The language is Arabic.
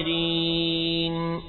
الساخرين